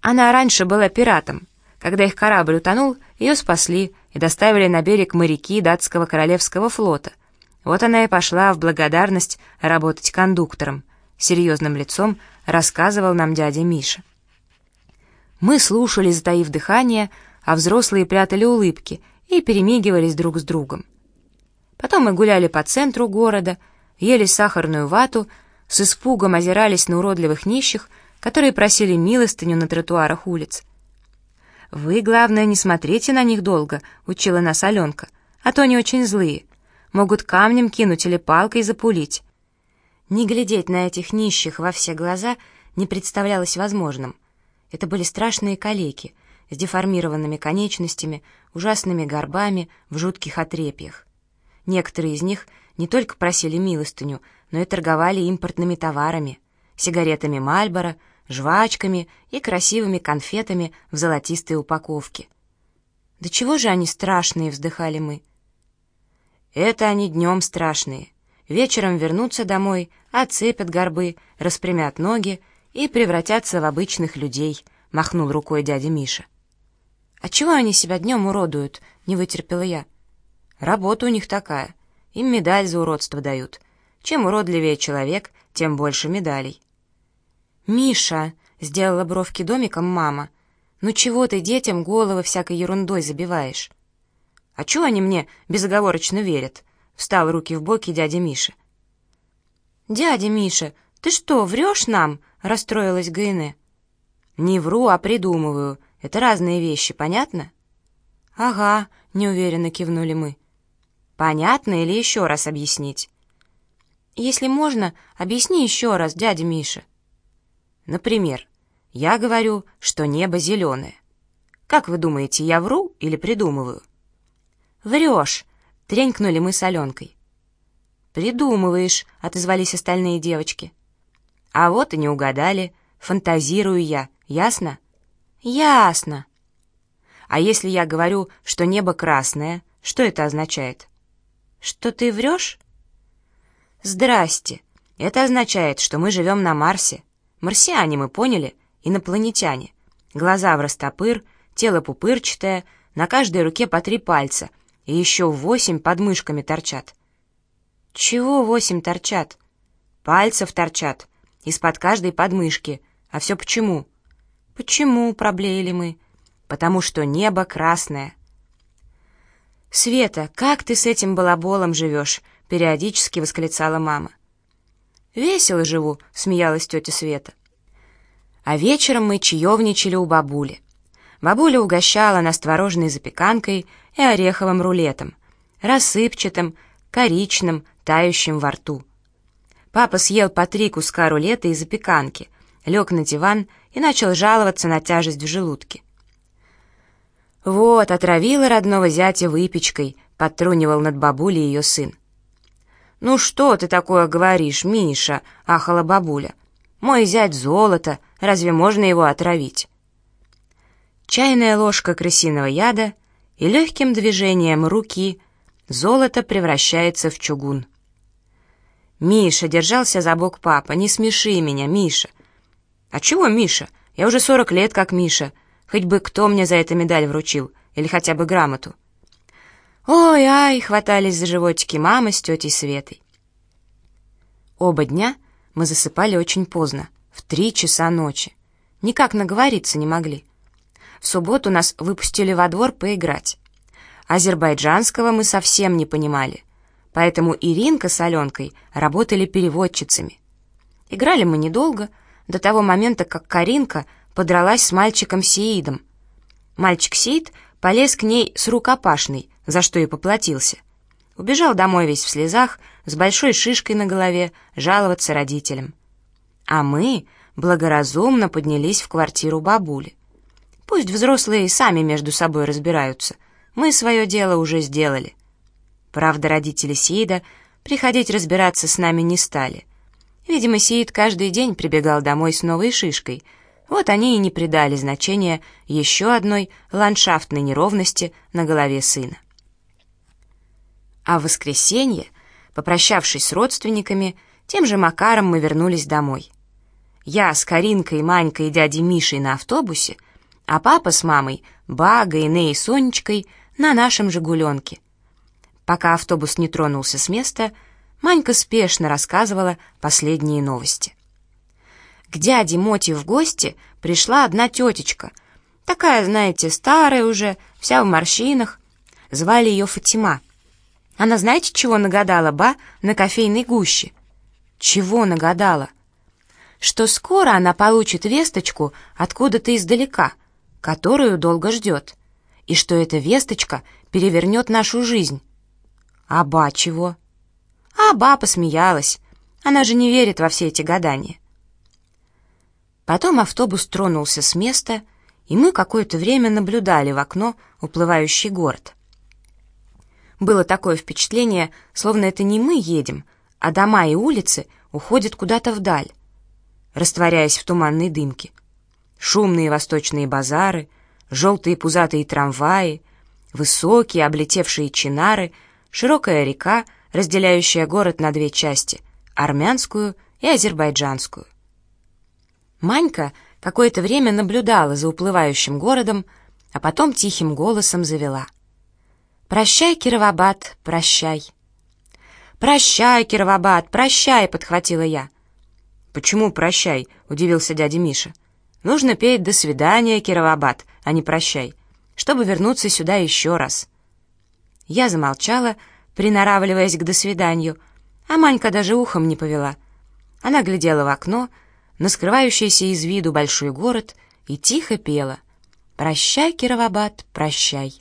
Она раньше была пиратом. Когда их корабль утонул, ее спасли и доставили на берег моряки датского королевского флота. Вот она и пошла в благодарность работать кондуктором. Серьезным лицом рассказывал нам дядя Миша. Мы слушали, затаив дыхание, а взрослые прятали улыбки и перемигивались друг с другом. Потом мы гуляли по центру города, ели сахарную вату, с испугом озирались на уродливых нищих, которые просили милостыню на тротуарах улиц. «Вы, главное, не смотрите на них долго», — учила нас Аленка, «а то они очень злые. Могут камнем кинуть или палкой запулить». Не глядеть на этих нищих во все глаза не представлялось возможным. Это были страшные калеки с деформированными конечностями, ужасными горбами в жутких отрепьях. Некоторые из них не только просили милостыню, но и торговали импортными товарами, сигаретами Мальборо, жвачками и красивыми конфетами в золотистой упаковке. «Да чего же они страшные!» — вздыхали мы. «Это они днем страшные. Вечером вернутся домой, отцепят горбы, распрямят ноги и превратятся в обычных людей», — махнул рукой дядя Миша. «А чего они себя днем уродуют?» — не вытерпела я. «Работа у них такая. Им медаль за уродство дают. Чем уродливее человек, тем больше медалей». «Миша!» — сделала бровки домиком мама. «Ну чего ты детям головы всякой ерундой забиваешь?» «А чего они мне безоговорочно верят?» — встал руки в боки дядя Миша. «Дядя Миша, ты что, врешь нам?» — расстроилась Гайне. «Не вру, а придумываю. Это разные вещи, понятно?» «Ага», — неуверенно кивнули мы. «Понятно или еще раз объяснить?» «Если можно, объясни еще раз, дядя Миша». Например, я говорю, что небо зеленое. Как вы думаете, я вру или придумываю? Врешь, тренькнули мы с Аленкой. Придумываешь, отозвались остальные девочки. А вот и не угадали, фантазирую я, ясно? Ясно. А если я говорю, что небо красное, что это означает? Что ты врешь? Здрасте. Это означает, что мы живем на Марсе. Марсиане, мы поняли, инопланетяне. Глаза в растопыр, тело пупырчатое, на каждой руке по три пальца, и еще восемь под мышками торчат. Чего восемь торчат? Пальцев торчат, из-под каждой подмышки. А все почему? Почему, проблеяли мы? Потому что небо красное. «Света, как ты с этим балаболом живешь?» — периодически восклицала мама. «Весело живу», — смеялась тетя Света. А вечером мы чаевничали у бабули. Бабуля угощала нас творожной запеканкой и ореховым рулетом, рассыпчатым, коричным, тающим во рту. Папа съел по три куска рулета и запеканки, лег на диван и начал жаловаться на тяжесть в желудке. «Вот, отравила родного зятя выпечкой», — подтрунивал над бабулей ее сын. «Ну что ты такое говоришь, Миша?» — ахала бабуля. «Мой зять золото, разве можно его отравить?» Чайная ложка крысиного яда, и легким движением руки золото превращается в чугун. «Миша!» — держался за бок папа. «Не смеши меня, Миша!» «А чего Миша? Я уже сорок лет как Миша. Хоть бы кто мне за это медаль вручил, или хотя бы грамоту». Ой-ай, хватались за животики мамы с тетей Светой. Оба дня мы засыпали очень поздно, в три часа ночи. Никак наговориться не могли. В субботу нас выпустили во двор поиграть. Азербайджанского мы совсем не понимали, поэтому Иринка с Аленкой работали переводчицами. Играли мы недолго, до того момента, как Каринка подралась с мальчиком Сеидом. Мальчик Сеид полез к ней с рукопашной, за что и поплатился. Убежал домой весь в слезах, с большой шишкой на голове, жаловаться родителям. А мы благоразумно поднялись в квартиру бабули. Пусть взрослые сами между собой разбираются. Мы свое дело уже сделали. Правда, родители Сиида приходить разбираться с нами не стали. Видимо, Сиид каждый день прибегал домой с новой шишкой — вот они и не придали значения еще одной ландшафтной неровности на голове сына. А в воскресенье, попрощавшись с родственниками, тем же Макаром мы вернулись домой. Я с Каринкой, Манькой и дядей Мишей на автобусе, а папа с мамой, Багой, Ней и Сонечкой на нашем «Жигуленке». Пока автобус не тронулся с места, Манька спешно рассказывала последние новости. К дяде Моти в гости пришла одна тетечка, такая, знаете, старая уже, вся в морщинах. Звали ее Фатима. Она знаете, чего нагадала, ба, на кофейной гуще? Чего нагадала? Что скоро она получит весточку откуда-то издалека, которую долго ждет, и что эта весточка перевернет нашу жизнь. А ба чего? А ба посмеялась. Она же не верит во все эти гадания. Потом автобус тронулся с места, и мы какое-то время наблюдали в окно уплывающий город. Было такое впечатление, словно это не мы едем, а дома и улицы уходят куда-то вдаль, растворяясь в туманной дымке. Шумные восточные базары, желтые пузатые трамваи, высокие облетевшие чинары, широкая река, разделяющая город на две части — армянскую и азербайджанскую. Манька какое-то время наблюдала за уплывающим городом, а потом тихим голосом завела. «Прощай, Кировабад, прощай!» «Прощай, Кировабад, прощай!» — подхватила я. «Почему прощай?» — удивился дядя Миша. «Нужно петь «До свидания, Кировабад», а не «Прощай», чтобы вернуться сюда еще раз». Я замолчала, приноравливаясь к «до свиданию», а Манька даже ухом не повела. Она глядела в окно, на скрывающийся из виду большой город и тихо пела «Прощай, Кировабад, прощай».